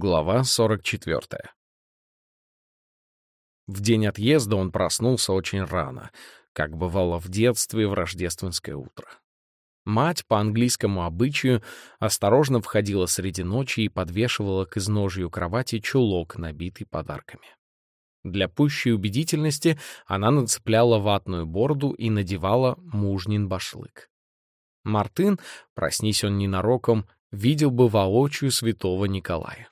Глава 44. В день отъезда он проснулся очень рано, как бывало в детстве в рождественское утро. Мать по английскому обычаю осторожно входила среди ночи и подвешивала к изножью кровати чулок, набитый подарками. Для пущей убедительности она нацепляла ватную бороду и надевала мужнин башлык. Мартын, проснись он ненароком, видел бы воочию святого Николая.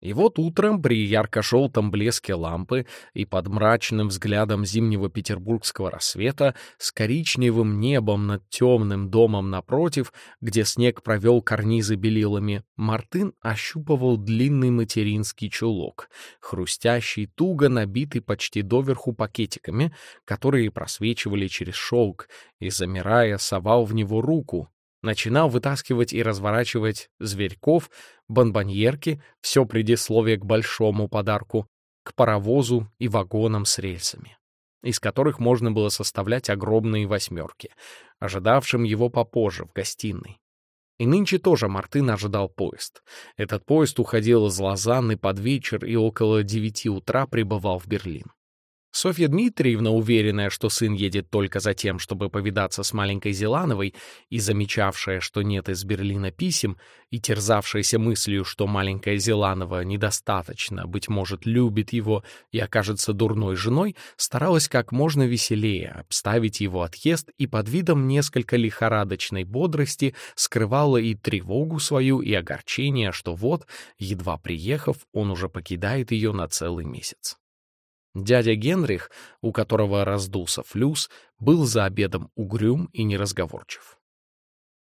И вот утром при ярко-желтом блеске лампы и под мрачным взглядом зимнего петербургского рассвета с коричневым небом над темным домом напротив, где снег провел карнизы белилами, Мартын ощупывал длинный материнский чулок, хрустящий, туго набитый почти доверху пакетиками, которые просвечивали через шелк, и, замирая, совал в него руку, начинал вытаскивать и разворачивать зверьков, бонбоньерки, все предисловие к большому подарку, к паровозу и вагонам с рельсами, из которых можно было составлять огромные восьмерки, ожидавшим его попозже в гостиной. И нынче тоже Мартын ожидал поезд. Этот поезд уходил из Лозанны под вечер и около девяти утра прибывал в Берлин. Софья Дмитриевна, уверенная, что сын едет только за тем, чтобы повидаться с маленькой Зелановой, и замечавшая, что нет из Берлина писем, и терзавшаяся мыслью, что маленькая Зеланова недостаточно, быть может, любит его и окажется дурной женой, старалась как можно веселее обставить его отъезд и под видом несколько лихорадочной бодрости скрывала и тревогу свою, и огорчение, что вот, едва приехав, он уже покидает ее на целый месяц. Дядя Генрих, у которого раздулся флюс, был за обедом угрюм и неразговорчив.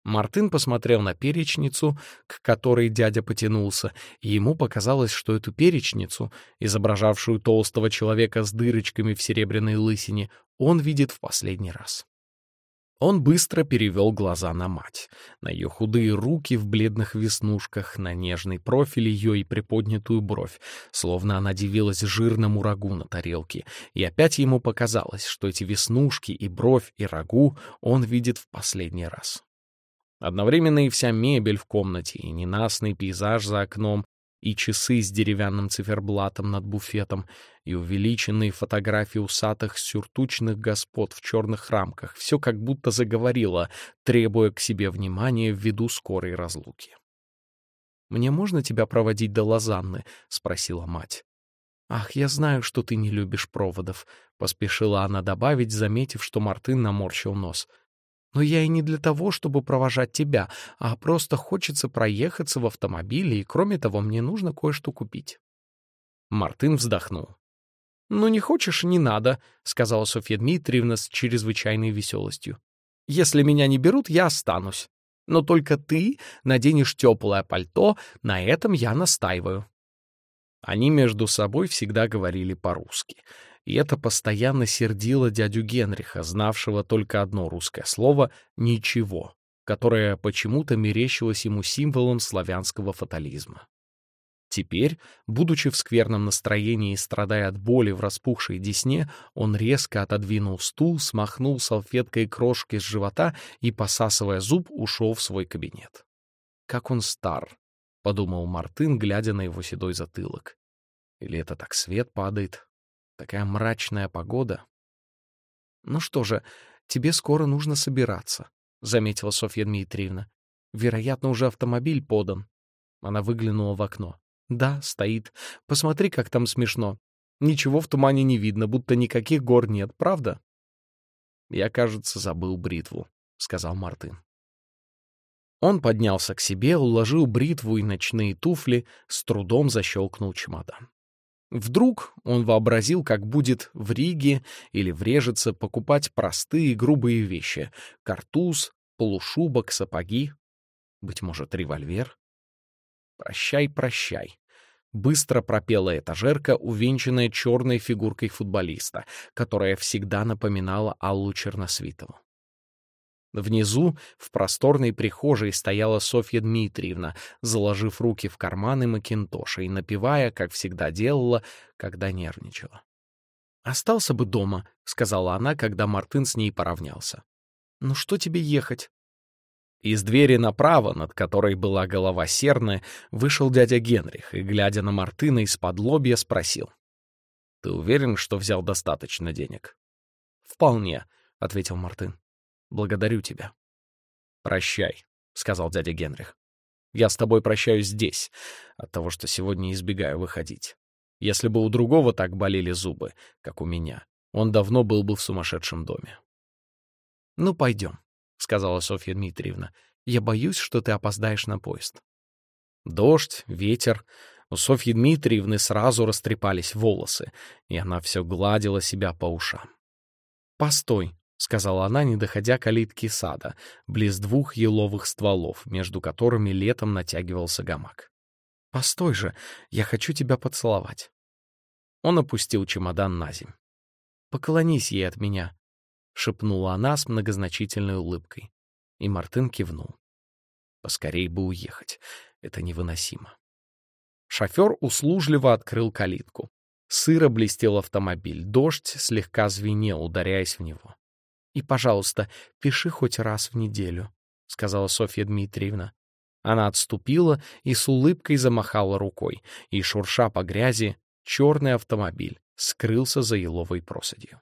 Мартын посмотрел на перечницу, к которой дядя потянулся, и ему показалось, что эту перечницу, изображавшую толстого человека с дырочками в серебряной лысине, он видит в последний раз. Он быстро перевел глаза на мать, на ее худые руки в бледных веснушках, на нежный профиль ее и приподнятую бровь, словно она дивилась жирному рагу на тарелке, и опять ему показалось, что эти веснушки и бровь и рагу он видит в последний раз. Одновременно и вся мебель в комнате, и ненастный пейзаж за окном, и часы с деревянным циферблатом над буфетом, и увеличенные фотографии усатых сюртучных господ в черных рамках. Все как будто заговорило, требуя к себе внимания ввиду скорой разлуки. «Мне можно тебя проводить до Лозанны?» — спросила мать. «Ах, я знаю, что ты не любишь проводов», — поспешила она добавить, заметив, что Мартын наморщил нос. Но я и не для того, чтобы провожать тебя, а просто хочется проехаться в автомобиле, и кроме того, мне нужно кое-что купить». Мартын вздохнул. «Ну, не хочешь — не надо», — сказала Софья Дмитриевна с чрезвычайной веселостью. «Если меня не берут, я останусь. Но только ты наденешь теплое пальто, на этом я настаиваю». Они между собой всегда говорили по-русски и это постоянно сердило дядю Генриха, знавшего только одно русское слово «ничего», которое почему-то мерещилось ему символом славянского фатализма. Теперь, будучи в скверном настроении и страдая от боли в распухшей десне, он резко отодвинул стул, смахнул салфеткой крошки с живота и, посасывая зуб, ушел в свой кабинет. «Как он стар», — подумал Мартын, глядя на его седой затылок. «Или это так свет падает, Такая мрачная погода. «Ну что же, тебе скоро нужно собираться», — заметила Софья Дмитриевна. «Вероятно, уже автомобиль подан». Она выглянула в окно. «Да, стоит. Посмотри, как там смешно. Ничего в тумане не видно, будто никаких гор нет, правда?» «Я, кажется, забыл бритву», — сказал Мартын. Он поднялся к себе, уложил бритву и ночные туфли, с трудом защелкнул чемодан. Вдруг он вообразил, как будет в Риге или врежется покупать простые грубые вещи — картуз, полушубок, сапоги, быть может, револьвер. «Прощай, прощай», — быстро пропела этажерка, увенчанная черной фигуркой футболиста, которая всегда напоминала Аллу Черносвитову. Внизу, в просторной прихожей, стояла Софья Дмитриевна, заложив руки в карманы Макинтоша и напевая, как всегда делала, когда нервничала. «Остался бы дома», — сказала она, когда Мартын с ней поравнялся. «Ну что тебе ехать?» Из двери направо, над которой была голова серны, вышел дядя Генрих и, глядя на Мартына из-под лобья, спросил. «Ты уверен, что взял достаточно денег?» «Вполне», — ответил Мартын. «Благодарю тебя». «Прощай», — сказал дядя Генрих. «Я с тобой прощаюсь здесь, от того, что сегодня избегаю выходить. Если бы у другого так болели зубы, как у меня, он давно был бы в сумасшедшем доме». «Ну, пойдем», — сказала Софья Дмитриевна. «Я боюсь, что ты опоздаешь на поезд». Дождь, ветер. У Софьи Дмитриевны сразу растрепались волосы, и она все гладила себя по ушам. «Постой», — сказала она, не доходя калитки сада, близ двух еловых стволов, между которыми летом натягивался гамак. «Постой же, я хочу тебя поцеловать». Он опустил чемодан на земь. «Поклонись ей от меня», — шепнула она с многозначительной улыбкой. И Мартын кивнул. Поскорей бы уехать. Это невыносимо. Шофер услужливо открыл калитку. Сыро блестел автомобиль, дождь слегка звенел, ударяясь в него. «И, пожалуйста, пиши хоть раз в неделю», — сказала Софья Дмитриевна. Она отступила и с улыбкой замахала рукой, и, шурша по грязи, черный автомобиль скрылся за еловой просадью.